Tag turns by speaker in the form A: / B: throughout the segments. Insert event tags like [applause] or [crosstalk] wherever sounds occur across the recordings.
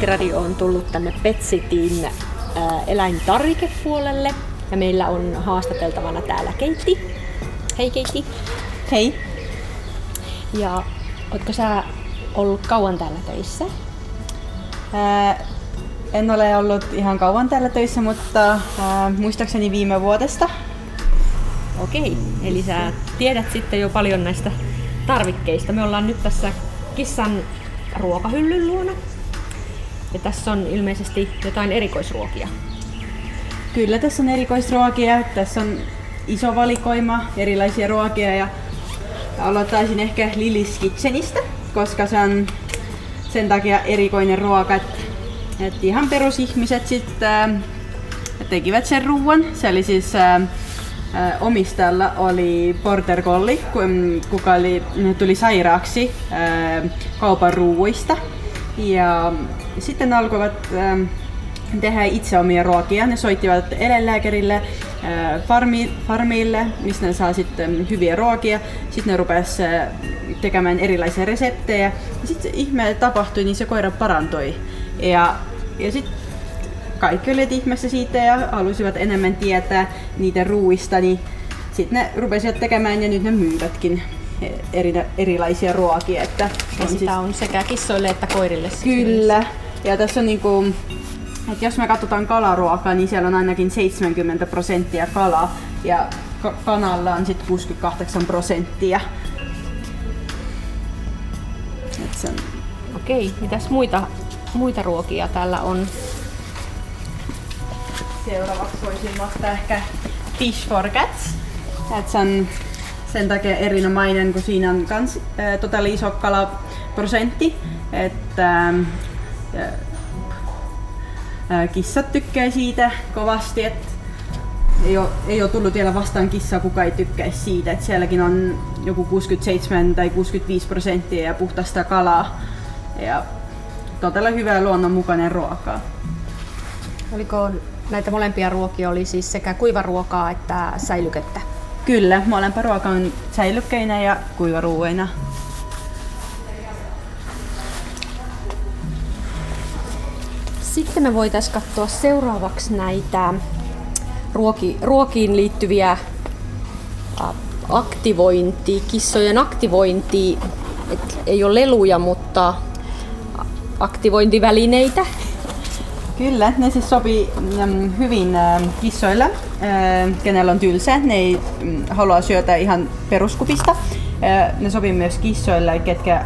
A: Kattiradio on tullut tänne Petsitin äh, eläintarvikepuolelle ja meillä on haastateltavana täällä Keitti. Hei Keitti.
B: Hei.
A: Ja ootko sä ollut kauan täällä töissä?
B: Ää, en ole ollut ihan kauan täällä töissä, mutta ää, muistaakseni viime vuodesta.
A: Okei, eli sä tiedät sitten jo paljon näistä tarvikkeista. Me ollaan nyt tässä kissan ruokahyllyn luona. Ja tässä on ilmeisesti jotain erikoisruokia.
B: Kyllä, tässä on erikoisruokia. Tässä on iso valikoima erilaisia ruokia ja aloittaisin ehkä Lilis Kitchenistä, koska se on sen takia erikoinen ruoka, että, että ihan perusihmiset sitten äh, tekivät sen ruoan. Se oli siis äh, omistajalla oli Porter Collie, kuka oli, tuli sairaaksi äh, kaupan ruuista. Ja sitten alkoivat äh, tehdä itse omia ruokia. Ne soittivat eläinlääkärille, äh, farmi, farmille, mistä ne saa sitten hyviä ruokia. Sitten ne rupes äh, tekemään erilaisia reseptejä. Ja sitten ihme tapahtui, niin se koira parantui. Ja, ja sitten kaikki olivat ihmeessä siitä ja halusivat enemmän tietää niitä ruuista, niin sitten ne rupesivat tekemään ja nyt ne myyvätkin eri, erilaisia ruokia. Että
A: ja on sitä siis... on sekä kissoille että koirille.
B: Kyllä. Ja tässä on niinku, että jos me katsotaan kalaruokaa, niin siellä on ainakin 70 prosenttia kalaa ja kanalla on sitten 68 prosenttia.
A: sen... Okei, mitäs muita, muita ruokia täällä on?
B: Seuraavaksi voisin vastata ehkä Fish for Cats. Et se on sen takia erinomainen, kun siinä on kans, äh, todella iso kalaprosentti. Että äh, kissat tykkää siitä kovasti, että ei ole, ei ole tullut vielä vastaan kissaa, kuka ei tykkäisi siitä. Että sielläkin on joku 67 tai 65 prosenttia ja puhtasta kalaa. Ja todella hyvää luonnonmukainen ruokaa.
A: Oliko näitä molempia ruokia oli siis sekä kuivaruokaa että säilykettä?
B: Kyllä, molempia ruoka on säilykkeinä ja kuivaruuina.
A: Sitten me voitaisiin katsoa seuraavaksi näitä ruoki, ruokiin liittyviä aktivointi, kissojen aktivointi, et ei ole leluja, mutta aktivointivälineitä.
B: Kyllä, ne siis sopii mm, hyvin kissoille, kenellä on tylsä. Ne ei mm, halua syötä ihan peruskupista. Ne sopii myös kissoille, ketkä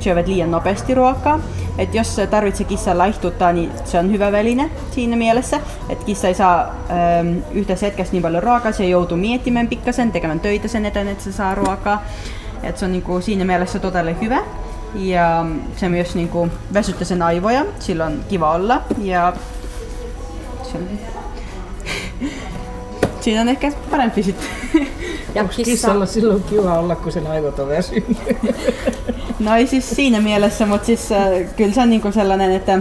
B: syövät liian nopeasti ruokaa. Et jos tarvitsee kissan laihtuttaa, niin se on hyvä väline siinä mielessä, että kissa ei saa yhdessä hetkessä niin paljon ruokaa, se joutuu miettimään pikkasen, tekemään töitä sen eteen, että se saa ruokaa. Et se on niinku siinä mielessä todella hyvä. Ja se myös niinku väsyttää sen aivoja, silloin on kiva olla. Ja se on... [laughs] siinä on ehkä parempi sitten. [laughs]
C: Ja Onko kissa... kissalla silloin kiva olla, kun sen aivot on väsynyt? [laughs]
B: no ei siis siinä mielessä, mutta siis äh, kyllä se on niinku sellainen, että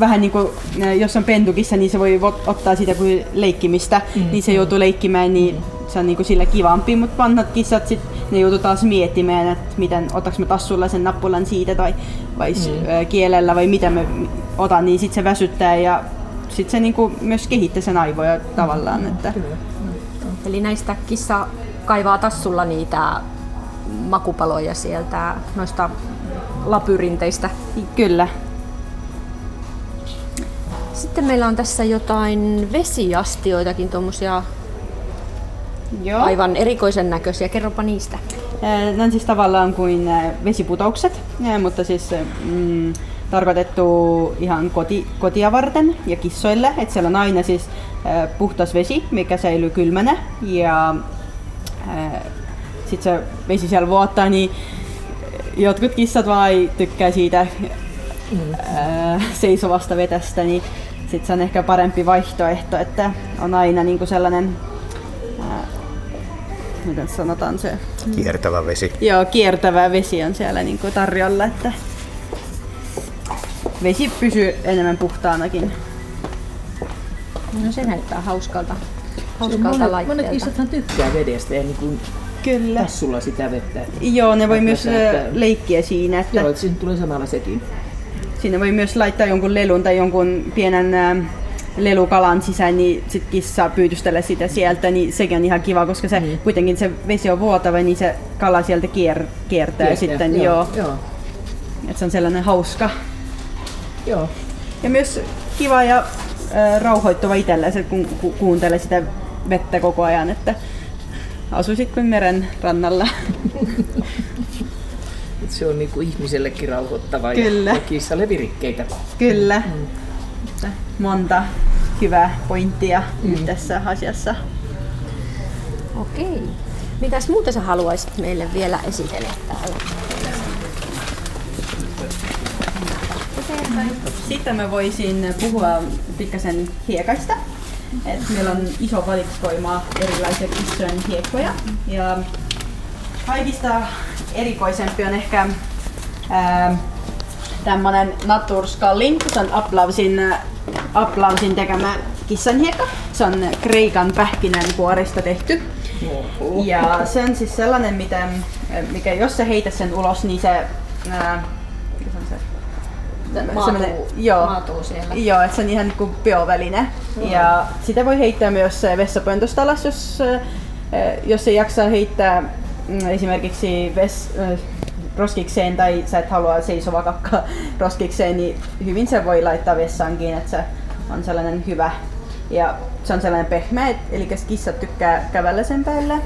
B: vähän niin kuin, äh, jos on pentukissa, niin se voi ottaa sitä kuin leikkimistä, mm. niin se joutuu leikkimään, niin mm. se on niin kuin sillä kivampi, mutta vanhat kissat sit, ne joutuu taas miettimään, että miten, otaks mä tassulla sen nappulan siitä tai vai mm. kielellä vai mitä mä otan, niin sitten se väsyttää ja sitten se niin kuin myös kehittää sen aivoja tavallaan. Mm. Että. Kyllä.
A: Eli näistä kissa kaivaa tassulla niitä makupaloja sieltä noista lapyrinteistä.
B: Kyllä.
A: Sitten meillä on tässä jotain vesiastioitakin, tuommoisia Joo. aivan erikoisen näköisiä. Kerropa niistä.
B: Ne on siis tavallaan kuin vesiputoukset, mutta siis mm, tarkoitettu ihan koti, kotia varten ja kissoille. Että siellä on aina siis puhtas vesi, mikä säilyy kylmänä ja sitten se vesi siellä vuottaa, niin jotkut kissat vaan ei tykkää siitä mm. seisovasta vetästä, niin sitten se on ehkä parempi vaihtoehto, että on aina niinku sellainen miten sanotaan se?
C: Kiertävä vesi.
B: Joo, kiertävä vesi on siellä niinku tarjolla, että vesi pysyy enemmän puhtaanakin.
A: No se näyttää hauskalta, hauskalta monet, laitteelta.
C: Monet kissathan tykkää vedestä ja niin kuin
B: Kyllä.
C: tassulla sitä vettä.
B: Joo, ne voi myös että, leikkiä siinä. Että...
C: Joo, että siinä tulee samalla sekin.
B: Sinne voi myös laittaa jonkun lelun tai jonkun pienen lelukalan sisään, niin sit kissa pyytystellä sitä sieltä, niin sekin on ihan kiva, koska se
C: Mm.
B: kuitenkin se vesi on vuotava, niin se kala sieltä kier, kiertää
C: Kiertää,
B: sitten,
C: joo,
B: joo.
C: joo.
B: Et se on sellainen hauska.
C: Joo.
B: Ja myös kiva ja äh, rauhoittava itselle, kun ku, kuuntelee sitä vettä koko ajan, että asuisit kuin meren rannalla. [laughs]
C: Se on niinku ihmisellekin rauhoittava
B: Kyllä.
C: ja, kissalle virikkeitä.
B: Kyllä. Että Monta hyvää pointtia mm. tässä asiassa.
A: Okei. Mitäs muuta sä haluaisit meille vielä esitellä täällä?
B: Sitten mä voisin puhua pikkasen hiekaista. Et meillä on iso valikoima erilaisia kissojen hiekkoja. Ja kaikista erikoisempi on ehkä ää, tämmönen Naturskalling. Se on Uplausin, Uplausin tekemä kissanhiekka. Se on Kreikan pähkinänkuorista tehty.
C: Oho.
B: Ja se on siis sellainen, mitä, mikä jos sä heität sen ulos, niin se... Ää, mikä se on se?
A: Maatuu-
B: joo,
A: maatuu siellä.
B: Joo, että se on ihan niinku bioväline. Ja sitä voi heittää myös äh, vessapöntöstä alas, jos, äh, jos ei jaksa heittää mm, esimerkiksi ves, äh, roskikseen tai sä et halua seisova kakka roskikseen, niin hyvin se voi laittaa vessaankin, että se on sellainen hyvä. Ja se on sellainen pehmeä, eli kissat tykkää kävellä sen päällä.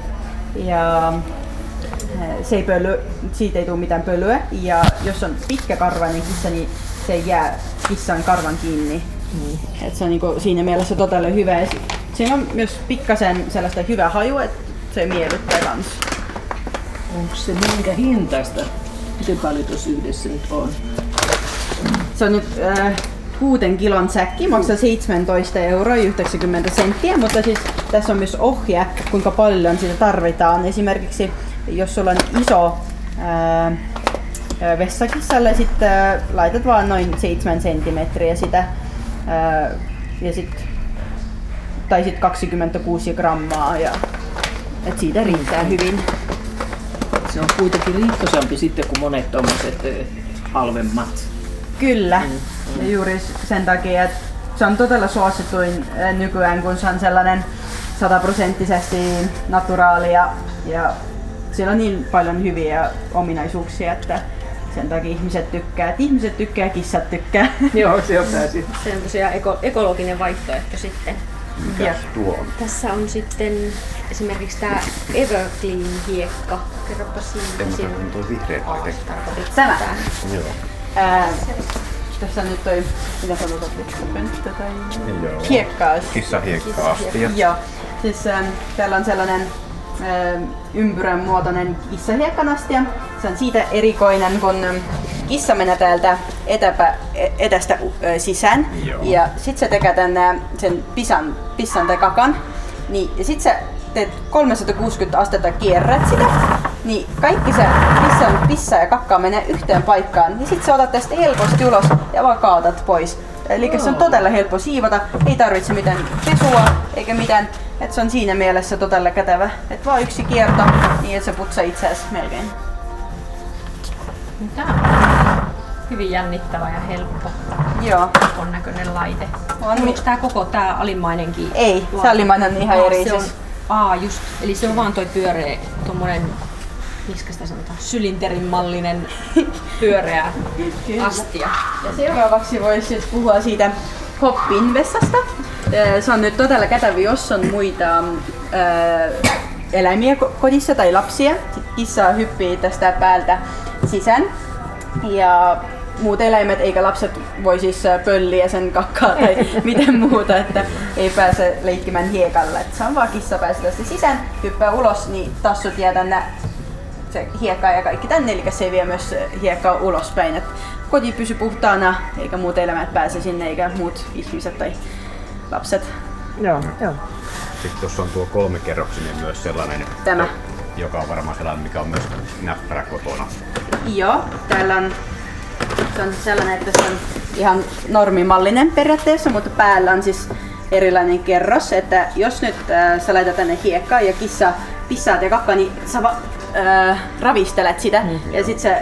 B: Ja äh, se ei pöly, siitä ei tule mitään pölyä. Ja jos on pitkäkarvainen kissa, niin se jää kissan karvan kiinni.
C: Mm.
B: Et se on niinku siinä mielessä todella hyvä. Siinä on myös pikkasen sellaista hyvää hajua, että se miellyttää kans.
C: Onko se minkä hintaista? Miten paljon tuossa yhdessä nyt on?
B: Se on nyt äh, kuuten kilon säkki, maksaa 17 euroa ja 90 senttiä, mutta siis tässä on myös ohje, kuinka paljon sitä tarvitaan. Esimerkiksi jos sulla on iso äh, äh, vessakissalle, sitten äh, laitat vaan noin 7 senttimetriä sitä äh, ja sit, tai sitten 26 grammaa ja et siitä riittää hyvin.
C: Se on kuitenkin riittosampi sitten kuin monet tommoset ö, halvemmat.
B: Kyllä, ja juuri sen takia, että se on todella suosituin nykyään, kun se on sellainen sataprosenttisesti naturaalia ja siellä on niin paljon hyviä ominaisuuksia, että sen takia ihmiset tykkää. Että ihmiset tykkää, kissat tykkää.
C: Joo, se on pääsi.
A: Se on tosiaan eko- ekologinen vaihtoehto sitten.
D: Mikäs tuo on?
A: Tässä on sitten esimerkiksi tämä Everclean hiekka. Kerropa siinä.
D: En
A: siinä
D: tiedä, tuo vihreä
B: Tämä.
D: Joo.
B: Ää, tässä on nyt toi, mitä sanotaan, pönttö tai
D: Joo.
B: hiekkaa.
D: Kissahiekka astia.
B: Joo, siis ähm, täällä on sellainen ympyrän muotoinen kissahiekkanastia. Se on siitä erikoinen, kun ähm, kissa menee täältä etäpä, e- etästä äh, sisään.
D: Joo.
B: Ja sit se tekee tänne sen pisan, pissan tai kakan. Niin, ja sit sä teet 360 astetta kierrät sitä, niin kaikki se pissan, pissa ja kakka menee yhteen paikkaan. Niin sit sä otat tästä helposti ulos ja vaan kaatat pois. Eli se on todella helppo siivota, ei tarvitse mitään pesua eikä mitään. Et se on siinä mielessä todella kätevä. Et vaan yksi kierto, niin et se putsaa itseäsi melkein.
A: Tämä on hyvin jännittävä ja helppo
B: Joo.
A: on näköinen laite.
B: On.
A: Kuuluuko tämä koko tämä alimmainenkin?
B: Ei, se alimmainen on ihan eri.
A: Se on,
B: siis.
A: aa, just. Eli se on vaan toi pyöreä, tommonen, miksi sitä sanotaan, sylinterin mallinen [laughs] pyöreä
B: Kyllä.
A: astia.
B: Ja seuraavaksi voisi puhua siitä hoppin vessasta. Ö, Se on nyt todella kätevä, jos on muita ö, eläimiä ko- kodissa tai lapsia. Kissa hyppii tästä päältä sisään. Ja muut eläimet eikä lapset voi siis pölliä sen kakkaa tai [laughs] miten muuta, että ei pääse leikkimään hiekalla. Et se on vaan kissa pääsee tästä sisään, hyppää ulos, niin tassut jää tänne se hiekka ja kaikki tänne, eli se ei vie myös hiekkaa ulospäin. Et koti pysyy puhtaana, eikä muut elämät pääse sinne, eikä muut ihmiset tai lapset.
C: Joo, joo.
D: Sitten tuossa on tuo kolmikerroksinen myös sellainen,
B: Tämä.
D: joka on varmaan sellainen, mikä on myös näppärä kotona.
B: Joo, täällä on, se on sellainen, että se on ihan normimallinen periaatteessa, mutta päällä on siis erilainen kerros, että jos nyt äh, sä laitat tänne hiekkaa ja kissa pissaat ja kakkaa, niin sä va, äh, ravistelet sitä mm. ja sit se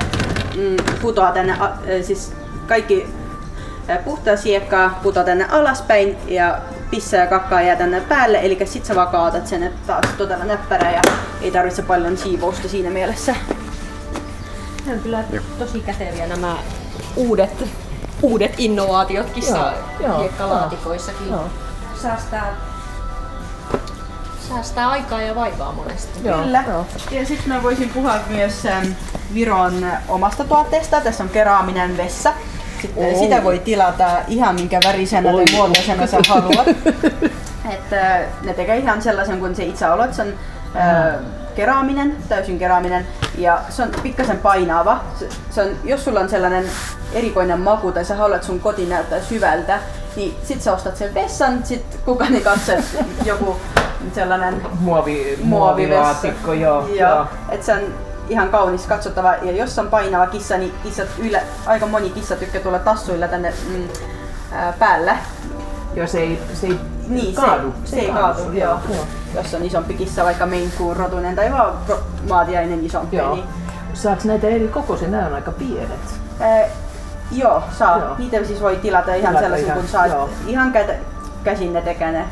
B: mm, putoaa tänne, a, äh, siis kaikki ää, puhtaa siekkaa putoaa tänne alaspäin ja pissa ja kakkaa jää tänne päälle, eli sit sä vaan kaatat sen että taas todella näppärä ja ei tarvitse paljon siivousta siinä mielessä.
A: Ne on kyllä tosi käteviä nämä uudet, uudet innovaatiot kissa
C: Joo, joo, joo.
A: Säästää, säästää aikaa ja vaivaa monesti.
C: Joo,
B: Kyllä.
C: joo.
B: Ja sitten mä voisin puhua myös ähm, Viron omasta tuotteesta. Tässä on keraaminen vessa. Sitten
C: Oh.
B: sitä voi tilata ihan minkä värisenä tai
C: Oi.
B: muotoisena sä haluat. [laughs] että ne tekee ihan sellaisen kuin se itse olet. Se on äh, keraaminen, täysin keraaminen. Ja se on pikkasen painava. Se, se on, jos sulla on sellainen erikoinen maku tai sä haluat sun koti näyttää syvältä, niin sit sä ostat sen vessan, sit kukaan ei katso, että joku sellainen
C: Muovi, muovilaatikko, joo.
B: joo. Et se on ihan kaunis katsottava. Ja jos on painava kissa, niin kissat yle, aika moni kissa tykkää tulla tassuilla tänne mm, ää, päällä.
C: Joo, se ei, se ei
B: Niin,
C: kaadu.
B: Se, se ei kaadu, joo.
C: joo.
B: Jos on isompi kissa, vaikka Maine Coon rotunen tai vaan maatiainen isompi,
C: Joo.
B: niin
C: Saaks näitä eri kokoisia? Nämä on aika pienet.
B: ää, joo, saa.
C: Joo.
B: Niitä siis voi tilata ihan
C: Tilata
B: sellaisen,
C: ihan,
B: kun saat
C: joo.
B: ihan kätä, käsin ne tekee ne.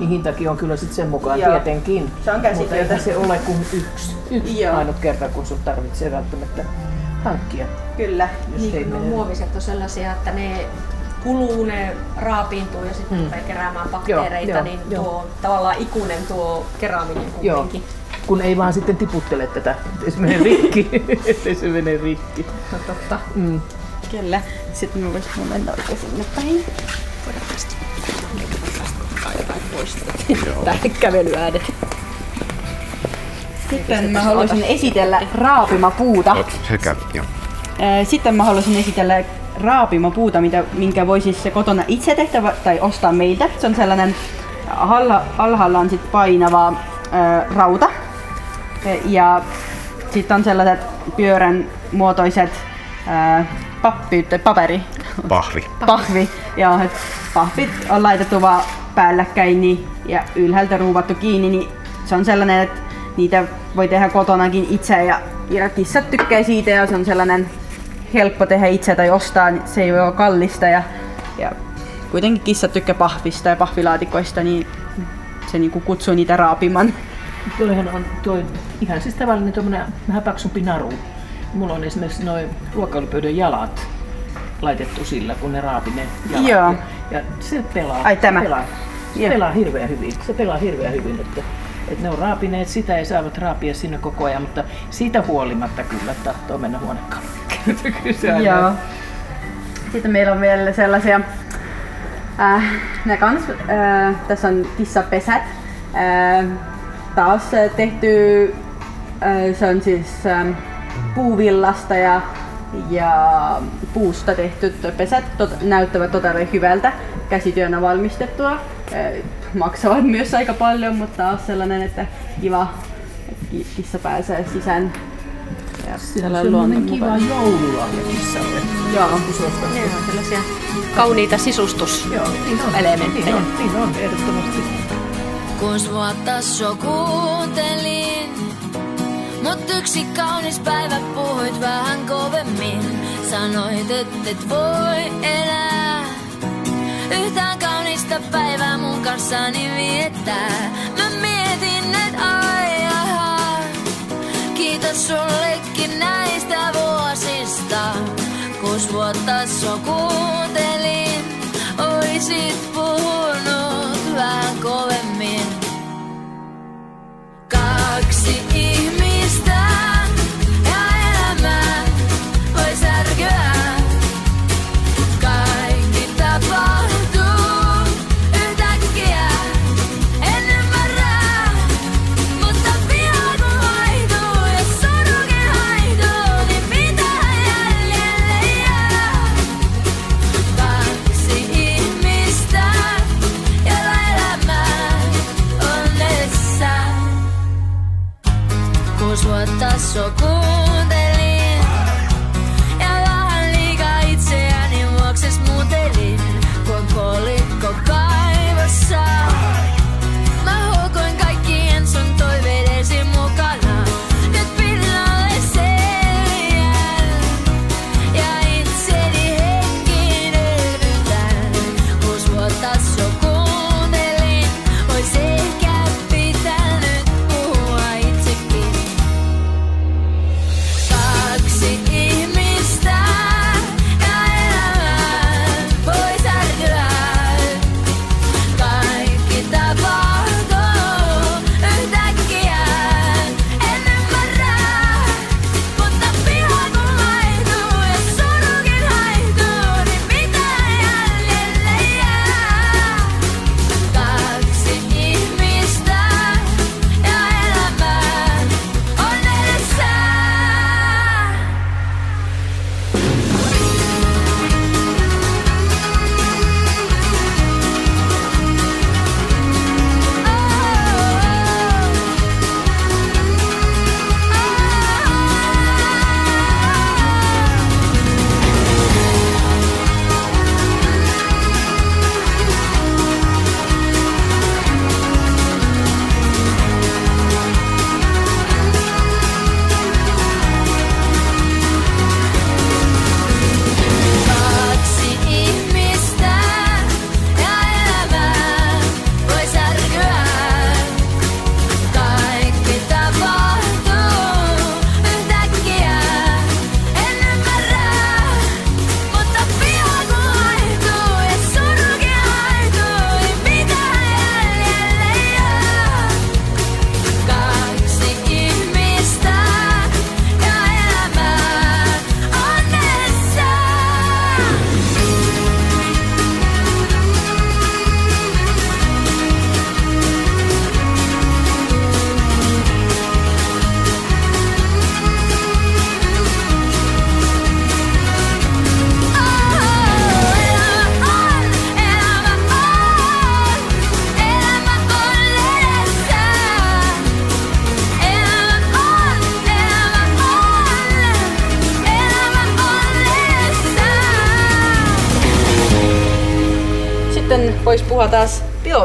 C: Niin hintakin on kyllä sit sen mukaan
B: Joo.
C: tietenkin.
B: Se on
C: Mutta eihän se ole kuin yksi, yksi
B: Joo.
C: ainut kerta, kun sun tarvitsee välttämättä hankkia.
B: Kyllä.
C: Jos ei
A: Niin, no,
C: mene.
A: muoviset on sellaisia, että ne kuluu, ne raapiintuu ja sitten
C: Mm.
A: rupeaa keräämään bakteereita,
C: joo,
A: niin
C: joo.
A: tuo tavallaan ikuinen tuo keraaminen
C: Joo.
A: kuitenkin.
C: Kun ei vaan sitten tiputtele tätä, ettei se mene rikki. [laughs] ettei se mene rikki.
A: No totta.
C: Mm.
B: Kyllä. Sitten mä voisin mennä oikein sinne päin.
A: jotain poistaa. Tää kävelyäänet.
B: Sitten mä haluaisin esitellä raapimapuuta.
D: Sekä, joo.
B: Sitten mä haluaisin esitellä raapimapuuta, mitä, minkä voi siis kotona itse tehdä tai ostaa meiltä. Se on sellainen, alla, alhaalla on sit painava ää, rauta E, ja sitten on sellaiset pyörän muotoiset ää, pappi, paperi,
D: Pahvi.
B: pahvi. Joo, et pahvit on laitettu vaan päällekkäin niin, ja ylhäältä ruuvattu kiinni, niin se on sellainen, että niitä voi tehdä kotonakin itse ja, ja kissat tykkää siitä ja se on sellainen helppo tehdä itse tai ostaa, niin se ei ole kallista ja, ja kuitenkin kissat tykkää pahvista ja pahvilaatikoista, niin se niinku kutsuu niitä raapiman.
C: Tuollahan on toi ihan siis tavallinen tuommoinen vähän paksumpi naru. Mulla on esimerkiksi noin ruokailupöydän jalat laitettu sillä, kun ne raapi ne jalat.
B: Joo.
C: Ja se pelaa.
B: Ai, tämä.
C: Se pelaa, se pelaa hirveän hyvin. Se pelaa hirveän hyvin, että, että ne on raapineet sitä ja saavat raapia sinne koko ajan, mutta siitä huolimatta kyllä tahtoo mennä huonekaluun. [laughs]
B: Joo. Sitten meillä on vielä sellaisia, äh, ne kans, äh, tässä on kissapesät. Äh, taas äh, tehty, äh, se on siis äh, puuvillasta ja, ja puusta tehty pesät tot, näyttävät todella hyvältä käsityönä valmistettua. Äh, maksavat myös aika paljon, mutta taas sellainen, että kiva, että ki- kissa pääsee sisään. Ja
C: Siinä on semmoinen kiva joululahja kissalle.
B: Joo.
C: Kun
A: Ne on sellaisia kauniita
C: Joo,
A: sisustuselementtejä.
C: niin on. Niin on, niin on, ehdottomasti.
E: Kuusi vuotta sua kuuntelin. Mut yksi kaunis päivä puhuit vähän kovemmin. Sanoit, et et voi elää. Yhtään kaunista päivää mun kanssani viettää. Mä mietin, et ai jaha. Kiitos sullekin näistä vuosista. Kuusi vuotta sua kuuntelin. Oisit puhunut vähän kovemmin. Kaksi ihmistä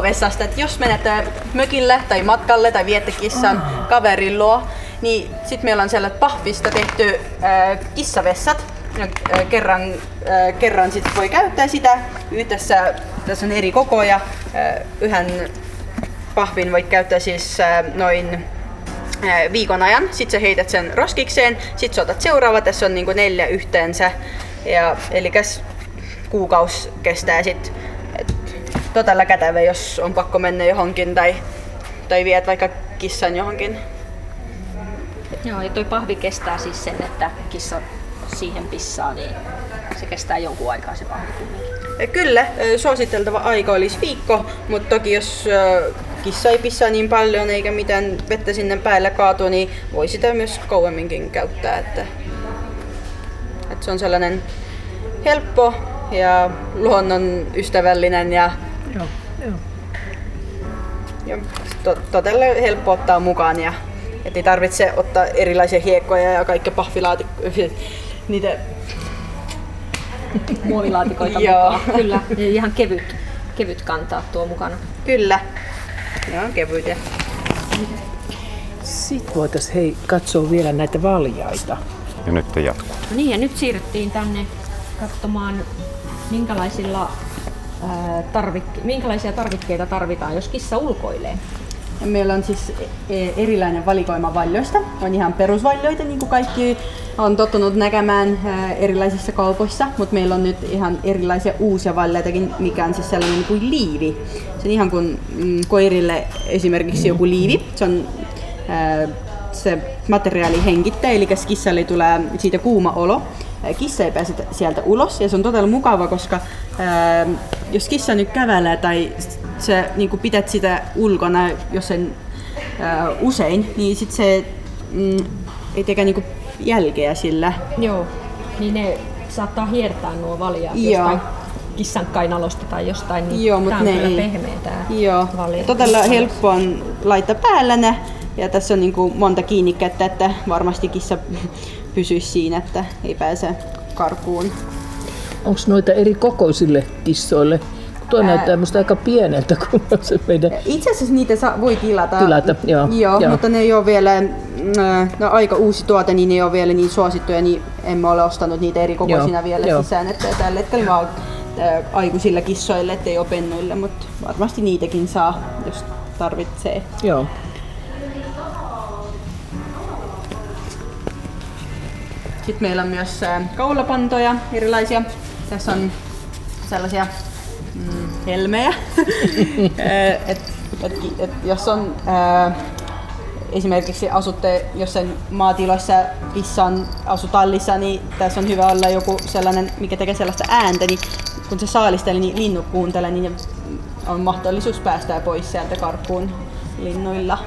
B: taas biovessasta, että jos menette mökille tai matkalle tai viette kissan kaverin luo, niin sitten meillä on sellaiset pahvista tehty äh, kissavessat. Ja, äh, kerran, äh, kerran sit voi käyttää sitä yhdessä, tässä on eri kokoja. Äh, yhden pahvin voit käyttää siis äh, noin äh, viikon ajan. Sitten sä heität sen roskikseen, sitten sä otat seuraava, tässä on niinku neljä yhteensä. Ja, eli kuukaus kestää sitten todella kätevä, jos on pakko mennä johonkin tai, tai viet vaikka kissan johonkin.
A: Joo, ja toi pahvi kestää siis sen, että kissa siihen pissaa, niin se kestää jonkun aikaa se pahvi kumminkin.
B: Kyllä, suositeltava aika olisi viikko, mutta toki jos kissa ei pissaa niin paljon eikä mitään vettä sinne päälle kaatu, niin voi sitä myös kauemminkin käyttää. Että, että se on sellainen helppo ja luonnon ystävällinen ja,
C: Joo, joo.
B: ja to, todella helppo ottaa mukaan. Ja, ei tarvitse ottaa erilaisia hiekkoja ja kaikkia pahvilaatikkoja. [laughs] Niitä [laughs]
A: Muovilaatikoita
B: Joo.
A: mukaan. Kyllä, ja ihan kevyt, kevyt kantaa tuo mukana.
B: Kyllä. Ne on kevyitä.
C: Sitten voitaisiin hei, katsoa vielä näitä valjaita.
D: Ja nyt te jatkuu.
A: No niin, ja nyt siirryttiin tänne katsomaan, minkälaisilla, ää, tarvik- minkälaisia tarvikkeita tarvitaan, jos kissa ulkoilee.
B: Meillä on siis e- erilainen valikoima valjoista. On ihan perusvaljoita, niin kuin kaikki on tottunut näkemään ää, erilaisissa kaupoissa, mutta meillä on nyt ihan erilaisia uusia valleitakin, mikä on siis sellainen kuin liivi. Se on ihan kuin mm, koirille esimerkiksi joku liivi. Se on se materiaali hengittää, eli kissalle tulee siitä kuuma olo. Kissa ei pääse sieltä ulos ja se on todella mukava, koska ää, jos kissa nyt kävelee tai sä niin pidät sitä ulkona, jos sen ää, usein, niin sit se mm, ei tekee niin jälkeä sillä.
A: Joo. Niin ne saattaa hiertää nuo valjaat
B: Joo.
A: jostain kissan kainalosta tai jostain, niin
B: Joo, mut
A: tää on
B: ne
A: kyllä
B: ei-
A: pehmeä tää
B: Joo,
A: valja.
B: todella helppo on laittaa päällä ne. Ja tässä on niin kuin monta kiinnikettä, että varmasti kissa pysyisi siinä, että ei pääse karkuun.
C: Onko noita eri kokoisille kissoille? Tuo
B: Ää-
C: näyttää musta aika pieneltä, [laughs] kun on se meidän...
B: Itse asiassa niitä saa, voi tilata.
C: Tilata, joo,
B: joo,
C: joo.
B: mutta ne ei ole vielä, mm, no aika uusi tuote, niin ne ei ole vielä niin suosittuja, niin emme ole ostanut niitä eri kokoisina
C: Joo,
B: vielä
C: joo.
B: sisään. Että tällä hetkellä oon ää, aikuisilla kissoille, ettei ole pennuille, mutta varmasti niitäkin saa, jos tarvitsee.
C: Joo.
B: Sitten meillä on myös kaulapantoja erilaisia. Tässä on sellaisia mm, helmejä. [laughs] Et, et, et, jos on ää, esimerkiksi asutte jossain maatiloissa kissa on asu tallissa, niin tässä on hyvä olla joku sellainen, mikä tekee sellaista ääntä, niin kun se saalistelee, niin linnut kuuntelee, niin on mahdollisuus päästää pois sieltä karkuun linnuilla.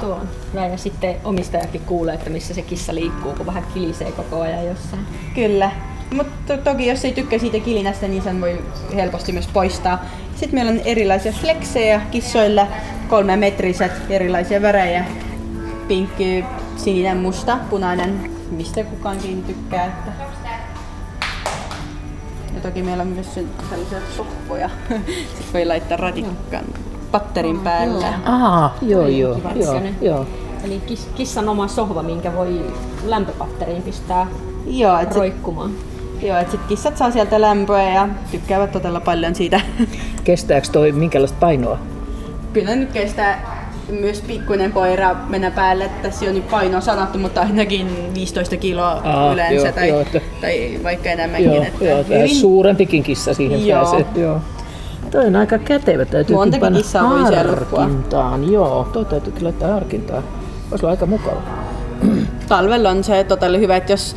A: Tuo on. Ja, sitten omistajakin kuulee, että missä se kissa liikkuu, kun vähän kilisee koko ajan jossain.
B: Kyllä. Mutta toki jos ei tykkää siitä kilinästä, niin sen voi helposti myös poistaa. Sitten meillä on erilaisia fleksejä kissoille, kolme metriset, erilaisia värejä. Pinkki, sininen, musta, punainen, mistä kukaankin tykkää. Että... Ja toki meillä on myös sellaisia sohvoja. [laughs] Sitten voi laittaa ratikkan patterin päälle.
C: Aa, joo, joo, joo, joo.
A: Eli kis, kissan oma sohva, minkä voi lämpöpatteriin pistää
B: Joo, että sit,
A: roikkumaan.
B: joo, et sit kissat saa sieltä lämpöä ja tykkäävät todella paljon siitä. [laughs]
C: Kestääkö toi minkälaista painoa?
B: Kyllä nyt kestää myös pikkuinen koira mennä päälle. että Tässä on nyt paino sanottu, mutta ainakin 15 kiloa
C: Aa,
B: yleensä
C: joo,
B: tai,
C: joo, että-
B: tai vaikka enemmänkin.
C: Joo,
B: että
C: joo vähän suurempikin kissa siihen
B: Joo.
C: pääsee. Joo. Toi on aika kätevä, täytyy
B: Montakin
C: panna
B: kissaa voi
C: harkintaan. Joo, toi täytyy kyllä laittaa harkintaan. Voisi olla aika mukava. [clears throat]
B: Talvella on se todella hyvä, että jos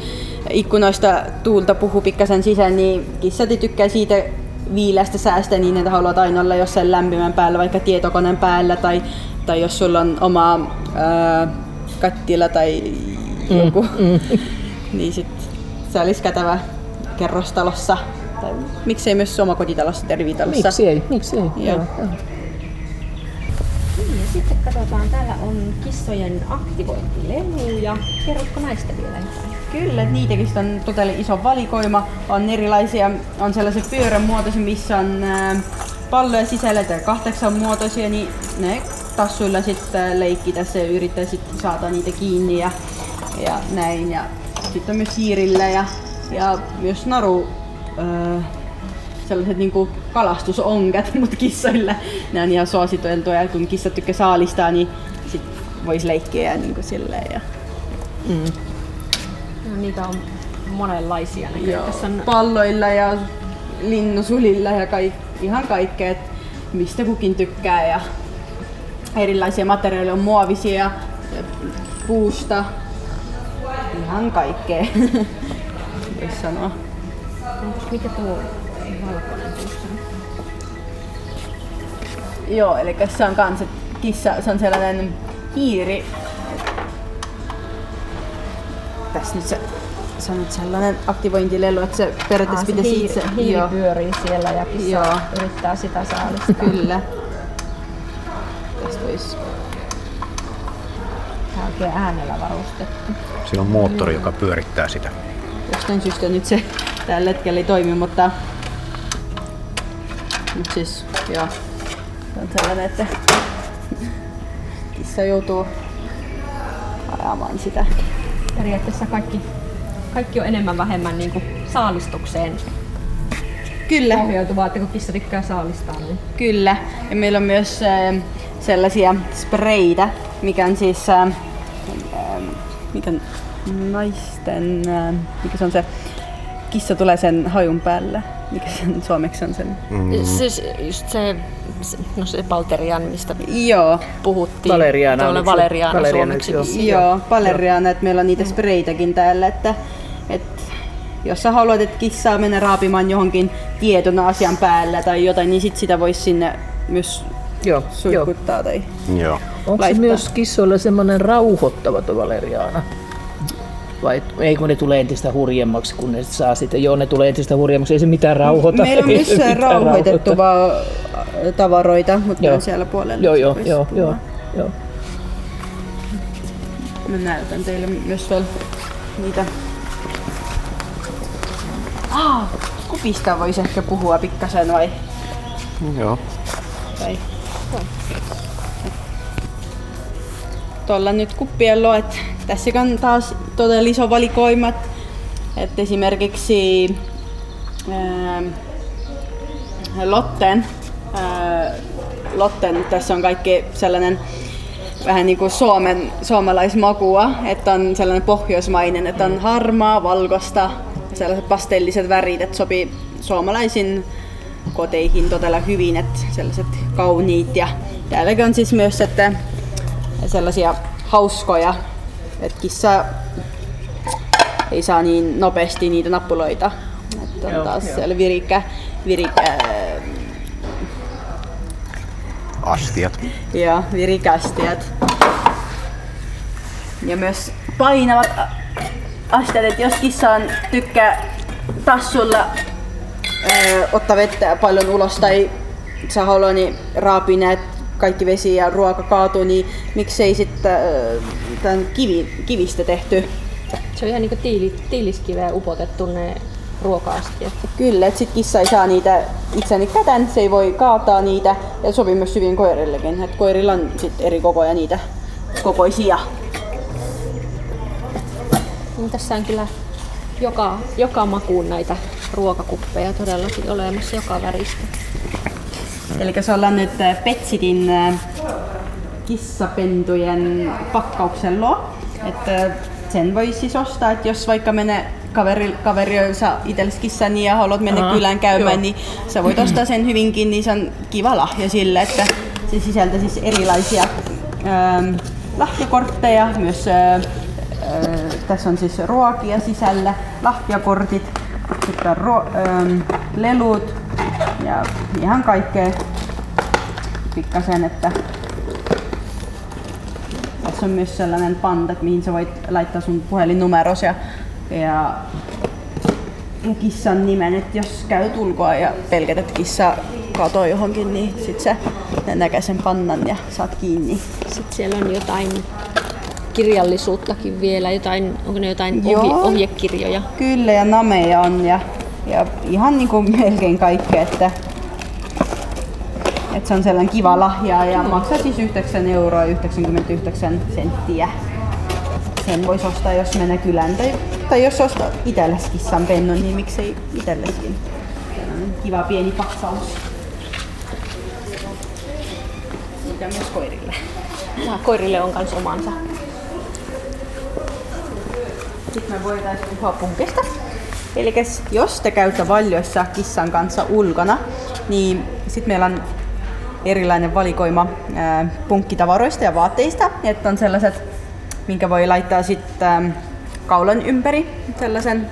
B: ikkunoista tuulta puhuu pikkasen sisään, niin kissat tykkää siitä viileästä säästä niin, että haluat aina olla jossain lämpimän päällä, vaikka tietokoneen päällä tai, tai jos sulla on oma ää, kattila tai joku, mm, mm. [laughs] niin sit se olisi kätevä kerrostalossa tai miksei myös omakotitalossa tai rivitalossa.
C: Miksi ei? Miksi ei?
B: Joo.
C: joo.
A: Niin, ja sitten katsotaan, täällä on kissojen aktivointileluja. Kerrotko näistä vielä jotain?
B: Kyllä, että niitäkin on todella iso valikoima. On erilaisia, on sellaisia pyörän muotoisia, missä on ää, palloja sisällä tai kahdeksan muotoisia, niin ne tassuilla sitten leikki tässä ja yrittää sitten saada niitä kiinni ja, ja näin. Ja sitten on myös hiirillä ja, ja myös naru, ää, sellaiset niinku kalastusonkat, [laughs] mutta kissoilla ne on ihan suositeltuja. Kun kissat tykkää saalistaa, niin sit voisi leikkiä niinku silleen. Ja,
A: No, niitä on monenlaisia Tässä on
B: palloilla ja linnusulilla ja kaik, ihan kaikkea, mistä kukin tykkää. Ja erilaisia materiaaleja on muovisia ja puusta. Ihan kaikkea, [laughs] voisi sanoa.
A: Mikä tuo valkoinen tuossa?
B: Joo, eli se on kans, kissa, se on sellainen hiiri. Tässä nyt se, se on nyt sellainen aktivointilelu, että se periaatteessa
A: se
B: pitäisi
A: hiiri,
B: itse...
A: hiiri
B: joo,
A: pyörii siellä ja kissa
B: Joo.
A: yrittää sitä saalistaa.
B: kyllä. Tästä
A: on oikein äänellä varustettu.
D: Siinä on moottori, joka pyörittää sitä.
B: jostain syystä nyt se tällä hetkellä ei toimi, mutta, mutta siis joo, se on sellainen, että kissa joutuu ajamaan sitä.
A: Periaatteessa kaikki, kaikki on enemmän vähemmän niin kuin saalistukseen
B: Kyllä,
A: pohjautuvaa, että kun kissa tykkää saalistaa, niin
B: kyllä. Ja meillä on myös äh, sellaisia spreitä, mikä on siis äh, mikä on naisten, äh, mikä se on se, kissa tulee sen hajun päälle. Mikä sen suomeksi on sen?
A: mm. siis just se, se, no se Palterian, mistä
B: Joo,
A: puhuttiin.
C: Valeriana
A: Tuolle? Valeriana,
C: Valeriana,
A: suomeksi.
C: joo.
B: Joo, Valeriana, että meillä on niitä spreitäkin täällä, että, että jos sä haluat, että kissaa mennä raapimaan johonkin tietyn asian päällä tai jotain, niin sit sitä voisi sinne myös
C: Joo.
B: Tai...
D: Joo.
C: Onko se myös kissoilla semmoinen rauhoittava tuo valeriaana? Vai ei kun ne tulee entistä hurjemmaksi, kun ne saa sitten, joo ne tulee entistä hurjemmaksi, ei se mitään rauhoita.
B: Meillä on
C: mitään
B: rauhoitettavaa äh, tavaroita, mutta ne
C: Joo.
B: on siellä puolella.
C: Joo, joo, joo, joo, joo.
B: Mä näytän teille myös vielä niitä. Ah, kupista voisi ehkä puhua pikkasen vai?
D: Joo.
B: Tai... Tuolla nyt kuppien loet. Tässä on taas todella iso valikoimat. Et esimerkiksi ää, Lotten, ää, Lotten, tässä on kaikki sellainen vähän niin kuin Suomen, suomalaismakua, että on sellainen pohjoismainen, että on harmaa, valkoista, sellaiset pastelliset värit, että sopii suomalaisin koteihin todella hyvin, että sellaiset kauniit ja täälläkin on siis myös että sellaisia hauskoja, että kissa ei saa niin nopeasti niitä nappuloita. Että on
C: Joo,
B: taas
C: joo.
B: siellä virikkä, virikkä
D: Astiat.
B: ja virikästiät. Ja myös painavat astiat, että jos kissa on tykkää tassulla öö, ottaa vettä paljon ulos tai sä haluaa niin raapii näet kaikki vesi ja ruoka kaatuu, niin miksei sitten öö, tämän kivi, kivistä tehty
A: Se on ihan niin kuin tiili, tiiliskiveen upotettu ne ruoka-astiat.
B: Kyllä, että sit kissa ei saa niitä itseni kätän, se ei voi kaataa niitä ja sopii myös hyvin koirillekin. Et koirilla on sit eri kokoja niitä kokoisia.
A: Niin tässä on kyllä joka, joka makuun näitä ruokakuppeja todellakin olemassa, joka väristä.
B: Eli se ollaan nyt äh, Petsitin äh, kissapentujen pakkauksen luo. Että äh, sen voi siis ostaa, että jos vaikka menee kaveri, kaveri saa itsellesi kissan ja haluat mennä
C: Aha,
B: kylään käymään,
C: joo.
B: niin sä voit ostaa sen hyvinkin, niin se on kiva lahja sille, että se sisältää siis erilaisia ähm, lahjakortteja, myös äh, äh, tässä on siis ruokia sisällä, lahjakortit, sitten on ruo- ähm, lelut ja ihan kaikkea pikkasen, että tässä on myös sellainen panta, mihin sä voit laittaa sun puhelinnumeros ja, ja, ja kissan nimen, että jos käyt ulkoa ja pelkät, että kissa katoo johonkin, niin sit sä näkee sen pannan ja saat kiinni.
A: Sitten siellä on jotain kirjallisuuttakin vielä, jotain, onko ne jotain
B: Joo.
A: ohje, ohjekirjoja?
B: Kyllä, ja nameja on ja, ja ihan niin kuin melkein kaikkea, että, että se on sellainen kiva lahja ja maksaa siis 9 euroa 99 senttiä. Sen voisi ostaa, jos menee kylään tai, tai jos ostaa itsellesi kissan pennun, niin miksei itselleskin. Kiva pieni paksaus. Mitä myös koirille.
A: Ja koirille on myös omansa.
B: Sitten me voitaisiin puhua punkista. Eli jos te käytte valjoissa kissan kanssa ulkona, niin sitten meillä on erilainen valikoima punkkitavaroista ja vaatteista. Että on sellaiset, minkä voi laittaa sitten kaulan ympäri sellaisen,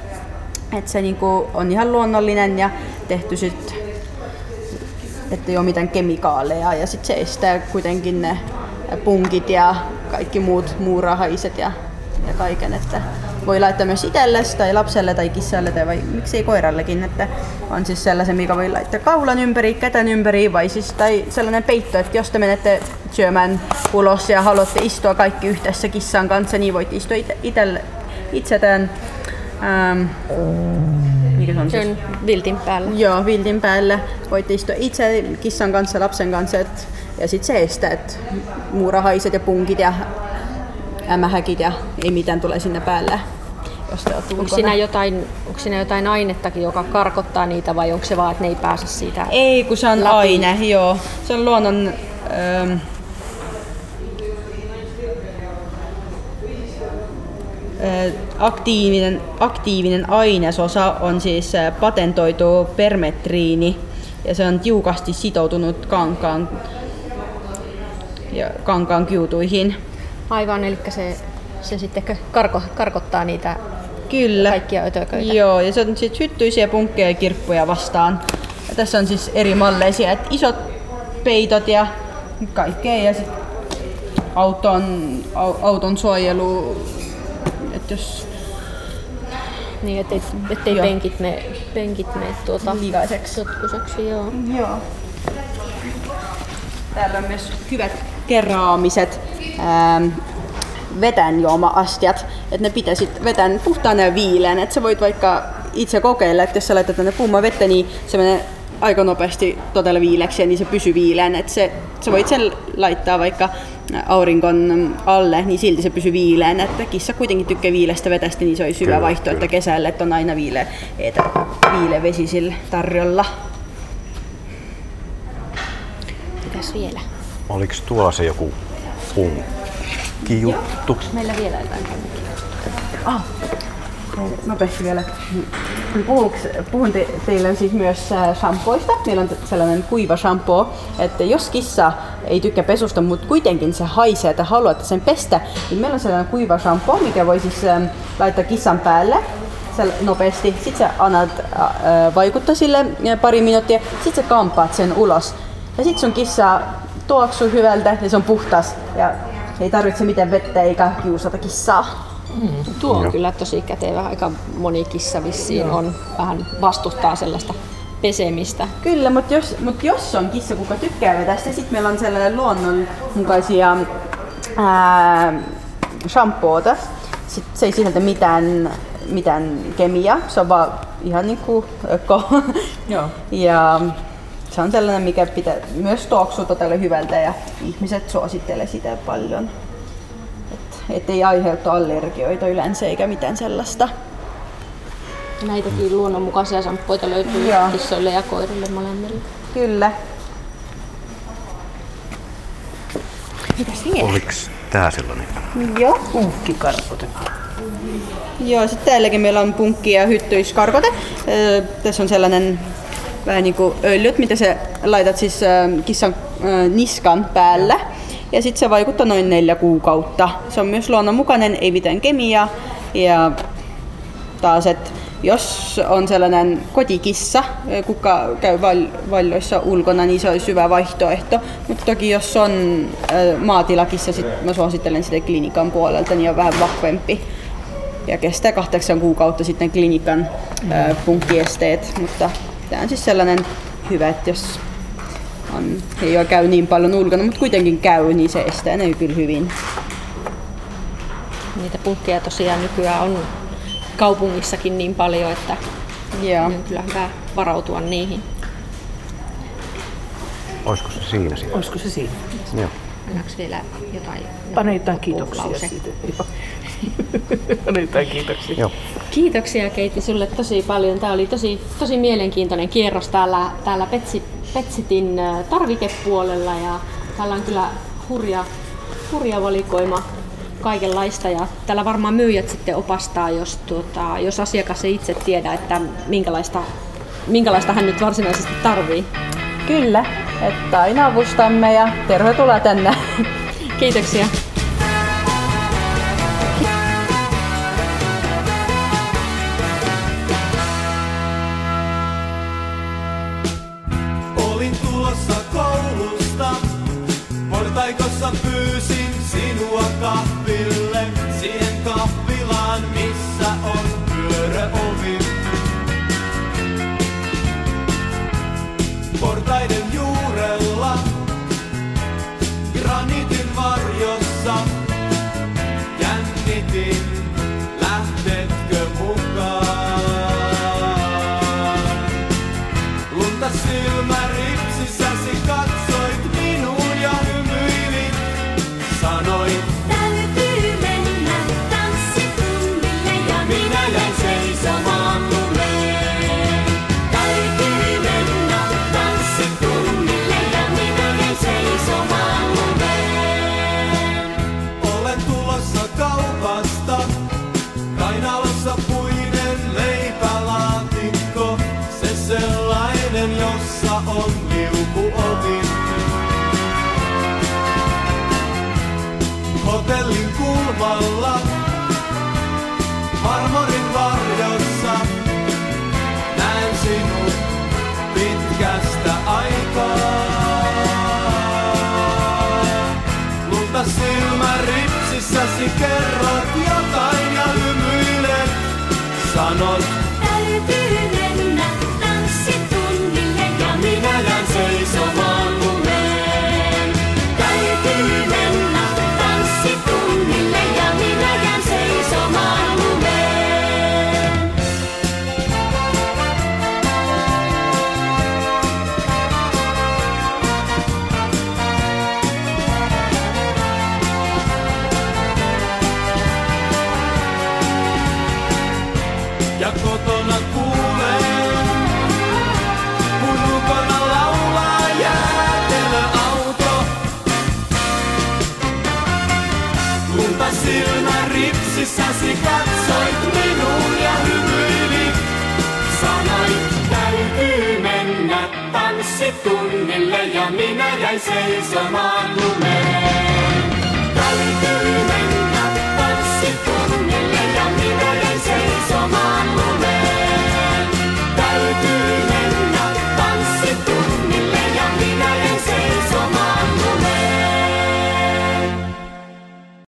B: että se niinku on ihan luonnollinen ja tehty sitten että ei ole mitään kemikaaleja ja sitten se estää kuitenkin ne punkit ja kaikki muut muurahaiset ja, ja kaiken, että voi laittaa myös itsellesi tai lapselle tai kissalle tai vai miksei koirallekin, että on siis sellaisen, mikä voi laittaa kaulan ympäri, kätän ympäri vai siis tai sellainen peitto, että jos te menette syömään ulos ja haluatte istua kaikki yhdessä kissan kanssa, niin voitte istua ite, itelle, itsetään ähm, mikä se on
A: Se
B: siis?
A: on viltin päällä.
B: Joo, viltin päällä. Voitte istua itse kissan kanssa, lapsen kanssa. Et, ja sitten se estää, että muurahaiset ja punkit ja ämähäkit ja ei mitään tule sinne päälle. Jos te olette
A: Onko siinä, jotain, onko siinä jotain ainettakin, joka karkottaa niitä vai onko se vaan, että ne ei pääse siitä?
B: Ei, kun se on
A: läpi?
B: aine, joo. Se on luonnon... Ähm, äh, aktiivinen, aktiivinen ainesosa on siis äh, patentoitu permetriini ja se on tiukasti sitoutunut kankaan ja kankaan kiutuihin.
A: Aivan, eli se, se sitten karko, karkottaa niitä
B: Kyllä.
A: kaikkia ötököitä.
B: Joo, ja se on sitten syttyisiä punkkeja ja kirppuja vastaan. Ja tässä on siis eri malleisia, että isot peitot ja kaikkea ja sitten auton, au, auton suojelu, että jos
A: Niin, ettei, ettei
B: Joo.
A: penkit me, penkit me tuota,
B: Likaiseksi.
A: sotkuseksi. Joo.
B: Joo. Täällä on myös hyvät keraamiset ähm, vetänjuoma-astiat, että ne pitäisit vetän puhtaana ja viileän, että sä voit vaikka itse kokeilla, että jos sä laitat tänne puumaan vettä, niin se menee aika nopeasti todella viileäksi ja niin se pysyy viileän. Että se, sä voit sen laittaa vaikka aurinkon alle, niin silti se pysyy viileän. Että kissa kuitenkin tykkää viileästä vetästä, niin se olisi hyvä vaihtoehto
D: kyllä.
B: kesällä, että on aina viileä, että viileä vesi sille tarjolla.
A: Mitäs vielä?
D: Oliko tuolla se joku punkki juttu?
A: Meillä vielä jotain.
B: Ah, nopeasti vielä. Puhuks, puhun te, teille siis myös äh, shampoista. Meillä on sellainen kuiva shampoo, että jos kissa ei tykkää pesusta, mutta kuitenkin se haisee, että haluatte sen pestä, niin meillä on sellainen kuiva shampoo, mikä voi siis ähm, laittaa kissan päälle nopeasti. Sitten sä annat äh, äh, vaikuttaa sille äh, pari minuuttia, sitten sä kampaat sen ulos. Ja sitten sun kissa tuoksuu hyvältä ja se on puhtas ja ei tarvitse mitään vettä eikä kiusata kissaa.
A: Tuo on
D: Joo.
A: kyllä tosi kätevä. Aika moni kissa vissiin on vähän vastustaa sellaista pesemistä.
B: Kyllä, mutta jos, mut jos on kissa, kuka tykkää vetästä, sitten meillä on sellainen luonnonmukaisia ää, shampoota. Sitten se ei sisältä mitään, mitään kemiaa, se on vaan ihan niinku öko.
C: Joo.
B: ja se on sellainen, mikä pitää myös tuoksuu todella hyvältä ja ihmiset suosittelee sitä paljon. Et, ei aiheuta allergioita yleensä eikä mitään sellaista.
A: Näitäkin luonnonmukaisia samppuita löytyy
B: Joo.
A: kissoille ja koirille molemmille.
B: Kyllä.
D: Oliko tää sellainen?
B: Joo.
C: Punkkikarkote.
B: Joo, sitten täälläkin meillä on punkki ja hyttyiskarkote. Öö, tässä on sellainen vähän niin kuin öljyt, mitä sä laitat siis ö, kissan ö, niskan päällä. Ja sitten se vaikuttaa noin neljä kuukautta. Se on myös luonnonmukainen, ei mitään kemiaa. Ja taas, että jos on sellainen kotikissa, kuka käy val- valloissa ulkona, niin se olisi hyvä vaihtoehto. Mutta toki jos on maatilakissa, sit mä suosittelen sitä klinikan puolelta, niin on vähän vahvempi ja kestää kahdeksan kuukautta sitten klinikan mm. punkkiesteet, mutta tämä on siis sellainen hyvä, että jos on, ei ole käy niin paljon ulkona, mutta kuitenkin käy, niin se estää ne kyllä hyvin.
A: niitä punkkeja tosiaan nykyään on kaupungissakin niin paljon, että
B: Joo.
A: on kyllä hyvä varautua niihin.
D: Olisiko se siinä sitten?
C: Olisiko se siinä?
D: Joo.
A: Annaks vielä jotain?
C: Pane jotain kiitoksia siitä. Joo. [laughs] Pane jotain kiitoksia.
D: Joo.
A: Kiitoksia Keiti sulle tosi paljon. Tämä oli tosi, tosi mielenkiintoinen kierros täällä, täällä Petsi, Petsitin tarvikepuolella ja täällä on kyllä hurja, hurja valikoima kaikenlaista ja täällä varmaan myyjät sitten opastaa, jos, tuota, jos asiakas ei itse tiedä, että minkälaista, minkälaista hän nyt varsinaisesti tarvii.
B: Kyllä, että aina avustamme ja tervetuloa tänne.
A: Kiitoksia.
F: did kerrot jotain ja hymyilet. Sanot,